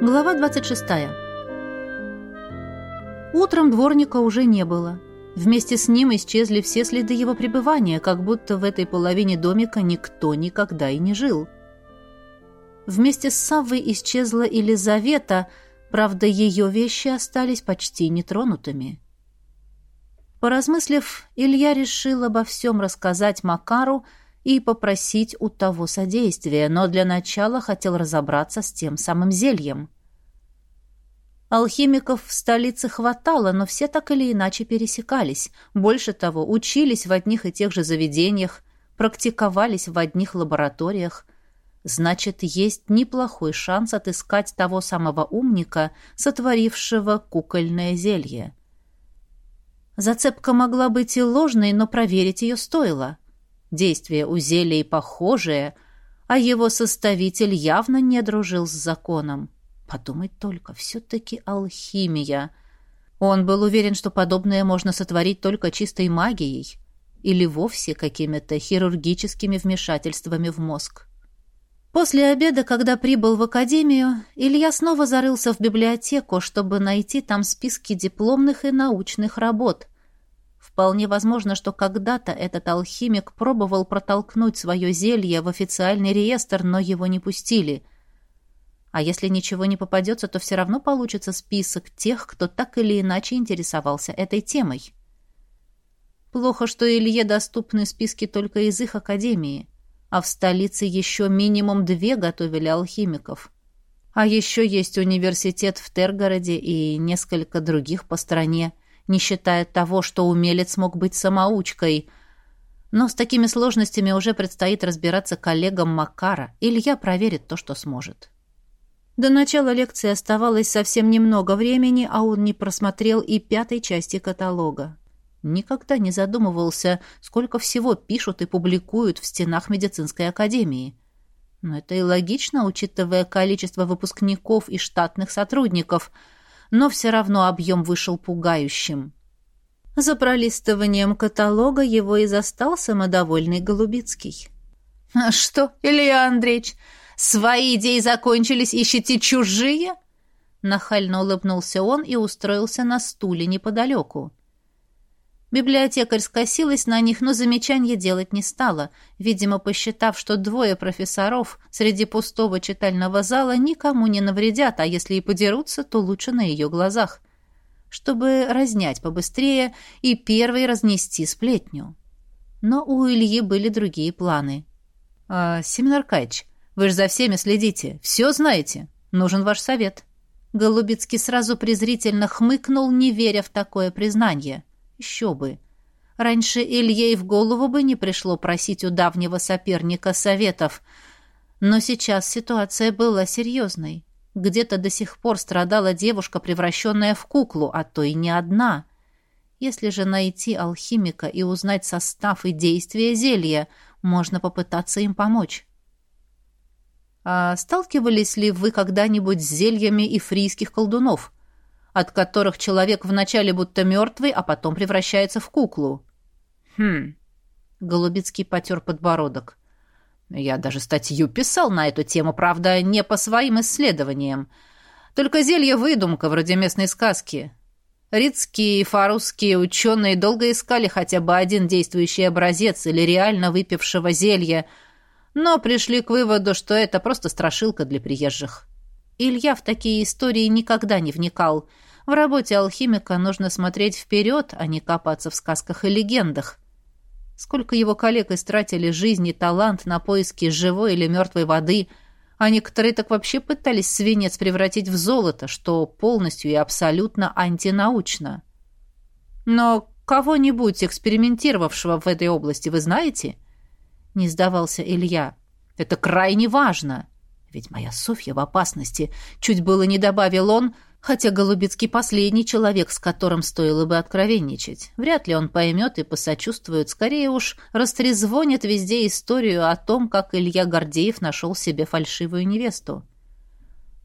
Глава 26. Утром дворника уже не было. Вместе с ним исчезли все следы его пребывания, как будто в этой половине домика никто никогда и не жил. Вместе с Саввой исчезла Елизавета, правда, ее вещи остались почти нетронутыми. Поразмыслив, Илья решил обо всем рассказать Макару и попросить у того содействия, но для начала хотел разобраться с тем самым зельем. Алхимиков в столице хватало, но все так или иначе пересекались. Больше того, учились в одних и тех же заведениях, практиковались в одних лабораториях. Значит, есть неплохой шанс отыскать того самого умника, сотворившего кукольное зелье. Зацепка могла быть и ложной, но проверить ее стоило. Действие у зелий похожее, а его составитель явно не дружил с законом. Подумать только, все-таки алхимия. Он был уверен, что подобное можно сотворить только чистой магией или вовсе какими-то хирургическими вмешательствами в мозг. После обеда, когда прибыл в академию, Илья снова зарылся в библиотеку, чтобы найти там списки дипломных и научных работ. Вполне возможно, что когда-то этот алхимик пробовал протолкнуть свое зелье в официальный реестр, но его не пустили – а если ничего не попадется, то все равно получится список тех, кто так или иначе интересовался этой темой. Плохо, что Илье доступны списки только из их академии, а в столице еще минимум две готовили алхимиков. А еще есть университет в Тергороде и несколько других по стране, не считая того, что умелец мог быть самоучкой. Но с такими сложностями уже предстоит разбираться коллегам Макара. Илья проверит то, что сможет. До начала лекции оставалось совсем немного времени, а он не просмотрел и пятой части каталога. Никогда не задумывался, сколько всего пишут и публикуют в стенах медицинской академии. Но это и логично, учитывая количество выпускников и штатных сотрудников, но все равно объем вышел пугающим. За пролистыванием каталога его и застал самодовольный Голубицкий. «А что, Илья Андреевич, Свои идеи закончились, ищете чужие?» Нахально улыбнулся он и устроился на стуле неподалеку. Библиотекарь скосилась на них, но замечания делать не стала, видимо, посчитав, что двое профессоров среди пустого читального зала никому не навредят, а если и подерутся, то лучше на ее глазах, чтобы разнять побыстрее и первой разнести сплетню. Но у Ильи были другие планы. «А, «Семен Аркадьевич, вы же за всеми следите, все знаете. Нужен ваш совет». Голубицкий сразу презрительно хмыкнул, не веря в такое признание. Еще бы. Раньше Илье и в голову бы не пришло просить у давнего соперника советов. Но сейчас ситуация была серьезной. Где-то до сих пор страдала девушка, превращенная в куклу, а то и не одна. Если же найти алхимика и узнать состав и действие зелья, можно попытаться им помочь. А сталкивались ли вы когда-нибудь с зельями ифрийских колдунов, от которых человек вначале будто мертвый, а потом превращается в куклу? Хм. Голубицкий потер подбородок. Я даже статью писал на эту тему, правда, не по своим исследованиям. Только зелье выдумка, вроде местной сказки. Рицкие и фарусские ученые долго искали хотя бы один действующий образец или реально выпившего зелья – но пришли к выводу, что это просто страшилка для приезжих. Илья в такие истории никогда не вникал. В работе алхимика нужно смотреть вперед, а не копаться в сказках и легендах. Сколько его коллег истратили жизнь и талант на поиски живой или мертвой воды, а некоторые так вообще пытались свинец превратить в золото, что полностью и абсолютно антинаучно. Но кого-нибудь, экспериментировавшего в этой области, вы знаете – не сдавался Илья. «Это крайне важно!» Ведь моя Софья в опасности. Чуть было не добавил он, хотя Голубицкий последний человек, с которым стоило бы откровенничать. Вряд ли он поймет и посочувствует. Скорее уж растрезвонит везде историю о том, как Илья Гордеев нашел себе фальшивую невесту.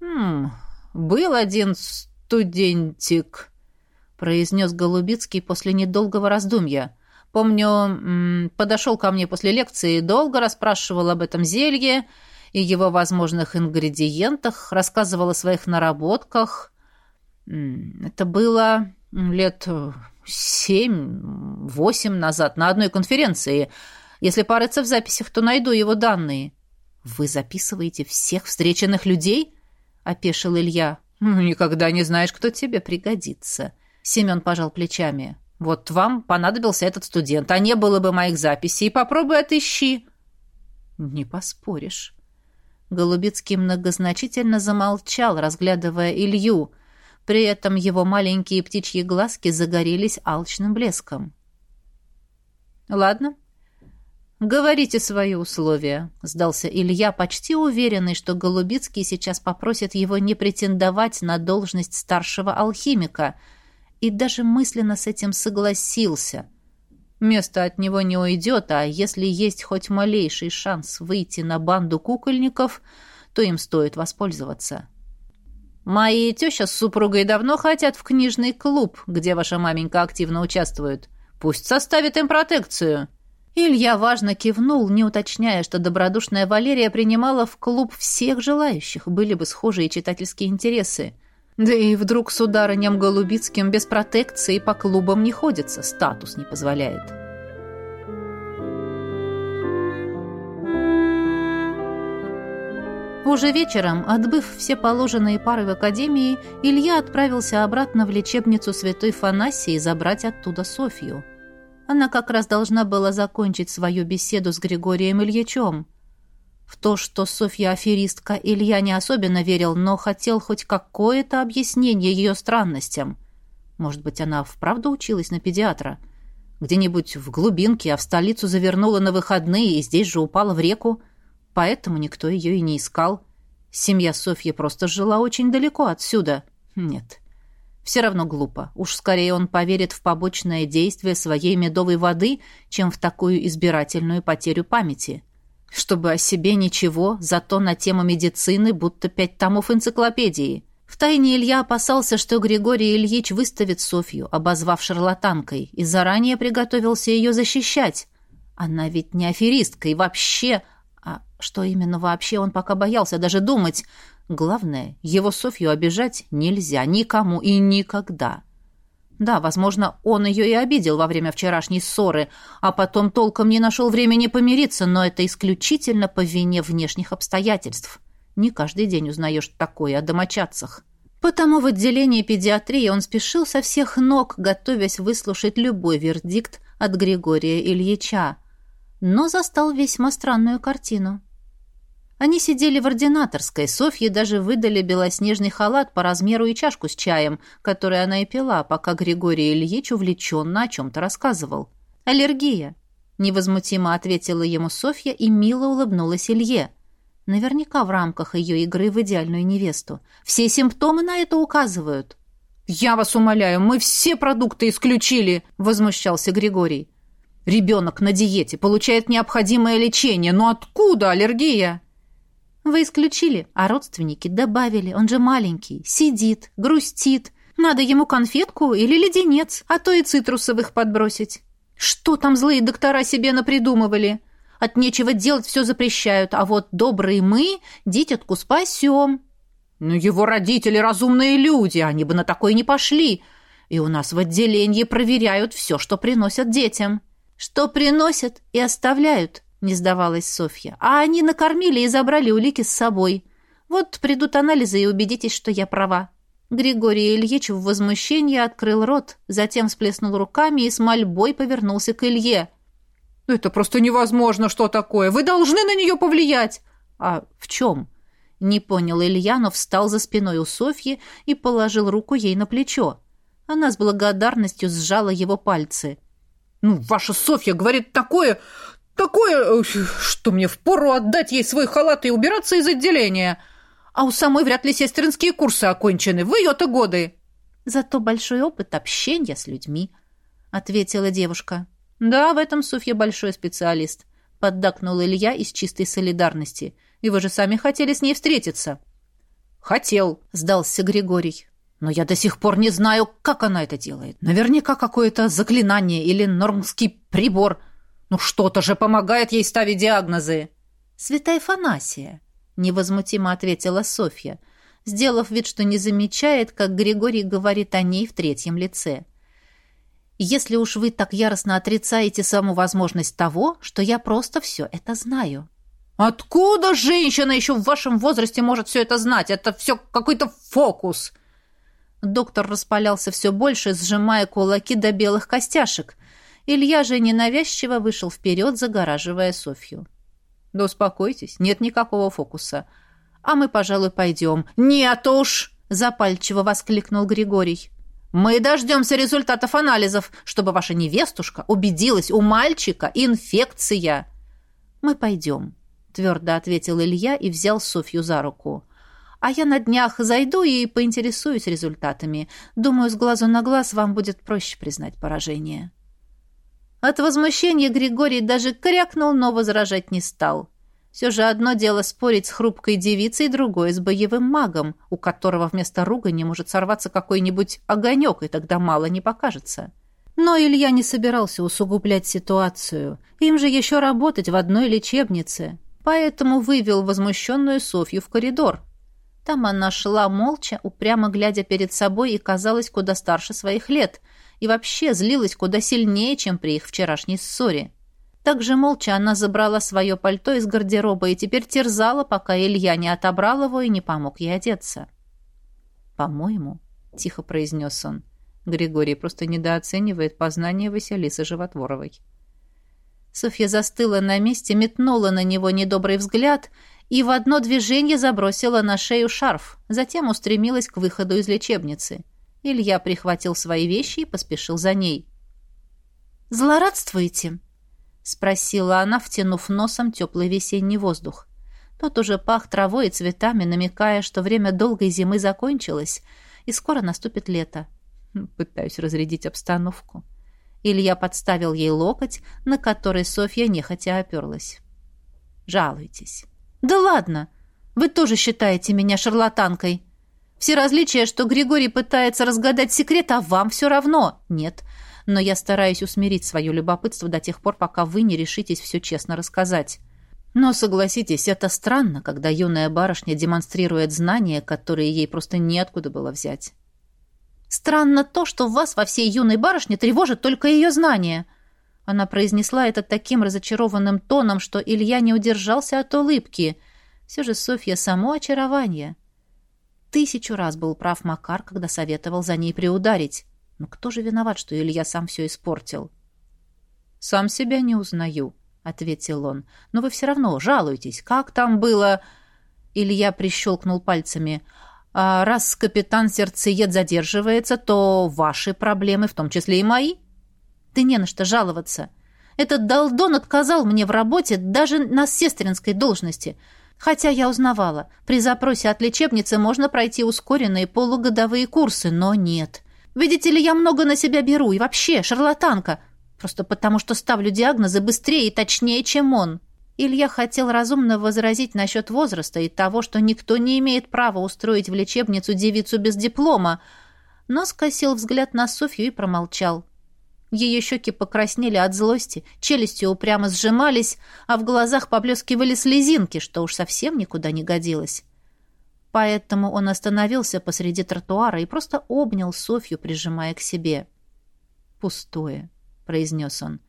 «Хм, был один студентик», — произнес Голубицкий после недолгого раздумья. Помню, подошел ко мне после лекции, долго расспрашивал об этом зелье и его возможных ингредиентах, рассказывал о своих наработках. Это было лет семь-восемь назад на одной конференции. Если порыться в записях, то найду его данные. «Вы записываете всех встреченных людей?» — опешил Илья. «Ну, «Никогда не знаешь, кто тебе пригодится». Семен пожал плечами. «Вот вам понадобился этот студент, а не было бы моих записей. Попробуй отыщи». «Не поспоришь». Голубицкий многозначительно замолчал, разглядывая Илью. При этом его маленькие птичьи глазки загорелись алчным блеском. «Ладно, говорите свои условия», — сдался Илья, почти уверенный, что Голубицкий сейчас попросит его не претендовать на должность старшего алхимика, и даже мысленно с этим согласился. Место от него не уйдет, а если есть хоть малейший шанс выйти на банду кукольников, то им стоит воспользоваться. Мои теща с супругой давно хотят в книжный клуб, где ваша маменька активно участвует. Пусть составит им протекцию». Илья важно кивнул, не уточняя, что добродушная Валерия принимала в клуб всех желающих, были бы схожие читательские интересы. Да и вдруг с ударынем Голубицким без протекции по клубам не ходится, статус не позволяет. Уже вечером, отбыв все положенные пары в академии, Илья отправился обратно в лечебницу Святой Фанасии забрать оттуда Софью. Она как раз должна была закончить свою беседу с Григорием Ильичем. В то, что Софья аферистка, Илья не особенно верил, но хотел хоть какое-то объяснение ее странностям. Может быть, она вправду училась на педиатра? Где-нибудь в глубинке, а в столицу завернула на выходные и здесь же упала в реку? Поэтому никто ее и не искал. Семья Софьи просто жила очень далеко отсюда. Нет, все равно глупо. Уж скорее он поверит в побочное действие своей медовой воды, чем в такую избирательную потерю памяти. Чтобы о себе ничего, зато на тему медицины будто пять томов энциклопедии. Втайне Илья опасался, что Григорий Ильич выставит Софью, обозвав шарлатанкой, и заранее приготовился ее защищать. Она ведь не аферистка и вообще а что именно вообще он пока боялся даже думать? Главное, его Софью обижать нельзя никому и никогда. Да, возможно, он ее и обидел во время вчерашней ссоры, а потом толком не нашел времени помириться, но это исключительно по вине внешних обстоятельств. Не каждый день узнаешь такое о домочадцах. Потому в отделении педиатрии он спешил со всех ног, готовясь выслушать любой вердикт от Григория Ильича но застал весьма странную картину. Они сидели в ординаторской, Софье даже выдали белоснежный халат по размеру и чашку с чаем, который она и пила, пока Григорий Ильич увлеченно о чем-то рассказывал. «Аллергия», — невозмутимо ответила ему Софья и мило улыбнулась Илье. Наверняка в рамках ее игры в идеальную невесту. Все симптомы на это указывают. «Я вас умоляю, мы все продукты исключили!» — возмущался Григорий. Ребенок на диете получает необходимое лечение, но откуда аллергия? Вы исключили, а родственники добавили. Он же маленький, сидит, грустит. Надо ему конфетку или леденец, а то и цитрусовых подбросить. Что там злые доктора себе напридумывали? От нечего делать все запрещают, а вот добрые мы дитятку спасем. Но его родители разумные люди, они бы на такое не пошли. И у нас в отделении проверяют все, что приносят детям. «Что приносят и оставляют», — не сдавалась Софья. «А они накормили и забрали улики с собой. Вот придут анализы и убедитесь, что я права». Григорий Ильич в возмущении открыл рот, затем всплеснул руками и с мольбой повернулся к Илье. «Это просто невозможно, что такое! Вы должны на нее повлиять!» «А в чем?» Не понял Илья, но встал за спиной у Софьи и положил руку ей на плечо. Она с благодарностью сжала его пальцы. Ну, ваша Софья говорит такое, такое, что мне впору отдать ей свой халат и убираться из отделения. А у самой вряд ли сестринские курсы окончены. В ее-то годы. Зато большой опыт общения с людьми, ответила девушка. Да, в этом Софья большой специалист, поддакнул Илья из чистой солидарности. И вы же сами хотели с ней встретиться. Хотел, сдался Григорий. Но я до сих пор не знаю, как она это делает. Наверняка какое-то заклинание или нормский прибор. Ну что-то же помогает ей ставить диагнозы. Святая Фанасия, — невозмутимо ответила Софья, сделав вид, что не замечает, как Григорий говорит о ней в третьем лице. «Если уж вы так яростно отрицаете саму возможность того, что я просто все это знаю». «Откуда женщина еще в вашем возрасте может все это знать? Это все какой-то фокус!» Доктор распалялся все больше, сжимая кулаки до белых костяшек. Илья же ненавязчиво вышел вперед, загораживая Софью. «Да успокойтесь, нет никакого фокуса. А мы, пожалуй, пойдем». «Нет уж!» — запальчиво воскликнул Григорий. «Мы дождемся результатов анализов, чтобы ваша невестушка убедилась, у мальчика инфекция». «Мы пойдем», твердо ответил Илья и взял Софью за руку. А я на днях зайду и поинтересуюсь результатами. Думаю, с глазу на глаз вам будет проще признать поражение. От возмущения Григорий даже крякнул, но возражать не стал. Все же одно дело спорить с хрупкой девицей, другое с боевым магом, у которого вместо ругани может сорваться какой-нибудь огонек, и тогда мало не покажется. Но Илья не собирался усугублять ситуацию. Им же еще работать в одной лечебнице поэтому вывел возмущенную Софью в коридор. Там она шла молча, упрямо глядя перед собой и казалась куда старше своих лет, и вообще злилась куда сильнее, чем при их вчерашней ссоре. Также молча она забрала свое пальто из гардероба и теперь терзала, пока Илья не отобрал его и не помог ей одеться. «По-моему», — тихо произнес он, — Григорий просто недооценивает познание Василисы Животворовой. Софья застыла на месте, метнула на него недобрый взгляд и в одно движение забросила на шею шарф, затем устремилась к выходу из лечебницы. Илья прихватил свои вещи и поспешил за ней. «Злорадствуете?» — спросила она, втянув носом теплый весенний воздух. Тот уже пах травой и цветами, намекая, что время долгой зимы закончилось, и скоро наступит лето. Пытаюсь разрядить обстановку. Илья подставил ей локоть, на который Софья нехотя оперлась. «Жалуйтесь». «Да ладно! Вы тоже считаете меня шарлатанкой. Все различия, что Григорий пытается разгадать секрет, а вам все равно. Нет, но я стараюсь усмирить свое любопытство до тех пор, пока вы не решитесь все честно рассказать». Но согласитесь, это странно, когда юная барышня демонстрирует знания, которые ей просто неоткуда было взять. Странно то, что вас во всей юной барышне тревожит только ее знание. Она произнесла это таким разочарованным тоном, что Илья не удержался от улыбки. Все же Софья само очарование. Тысячу раз был прав Макар, когда советовал за ней приударить. Но кто же виноват, что Илья сам все испортил? «Сам себя не узнаю», — ответил он. «Но вы все равно жалуетесь. Как там было...» Илья прищелкнул пальцами. А раз капитан Сердцеед задерживается, то ваши проблемы, в том числе и мои. Ты не на что жаловаться. Этот долдон отказал мне в работе даже на сестринской должности. Хотя я узнавала, при запросе от лечебницы можно пройти ускоренные полугодовые курсы, но нет. Видите ли, я много на себя беру и вообще шарлатанка, просто потому что ставлю диагнозы быстрее и точнее, чем он. Илья хотел разумно возразить насчет возраста и того, что никто не имеет права устроить в лечебницу девицу без диплома, но скосил взгляд на Софью и промолчал. Ее щеки покраснели от злости, челюсти упрямо сжимались, а в глазах поблескивали слезинки, что уж совсем никуда не годилось. Поэтому он остановился посреди тротуара и просто обнял Софью, прижимая к себе. «Пустое», — произнес он.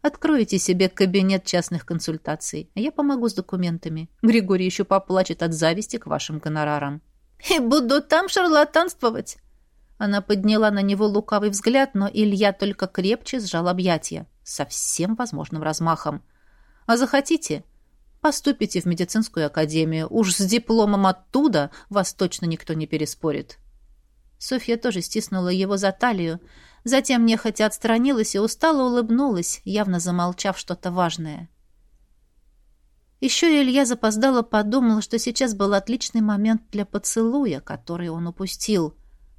Откройте себе кабинет частных консультаций. Я помогу с документами. Григорий еще поплачет от зависти к вашим гонорарам. И буду там шарлатанствовать. Она подняла на него лукавый взгляд, но Илья только крепче сжал объятия, со всем возможным размахом. А захотите, поступите в медицинскую академию. Уж с дипломом оттуда вас точно никто не переспорит. Софья тоже стиснула его за талию, Затем нехотя отстранилась и устало улыбнулась, явно замолчав что-то важное. Еще Илья запоздало подумал, что сейчас был отличный момент для поцелуя, который он упустил.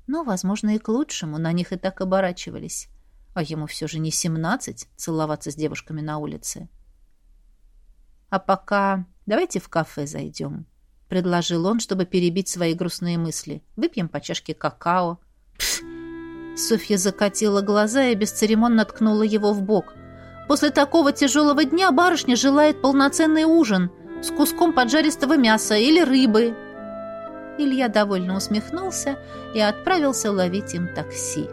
Но, возможно, и к лучшему, на них и так оборачивались. А ему все же не семнадцать целоваться с девушками на улице. «А пока давайте в кафе зайдем», — предложил он, чтобы перебить свои грустные мысли. «Выпьем по чашке какао». Пф, Софья закатила глаза и бесцеремонно ткнула его в бок. «После такого тяжелого дня барышня желает полноценный ужин. с куском поджаристого мяса или рыбы. Илья довольно усмехнулся и отправился ловить им такси.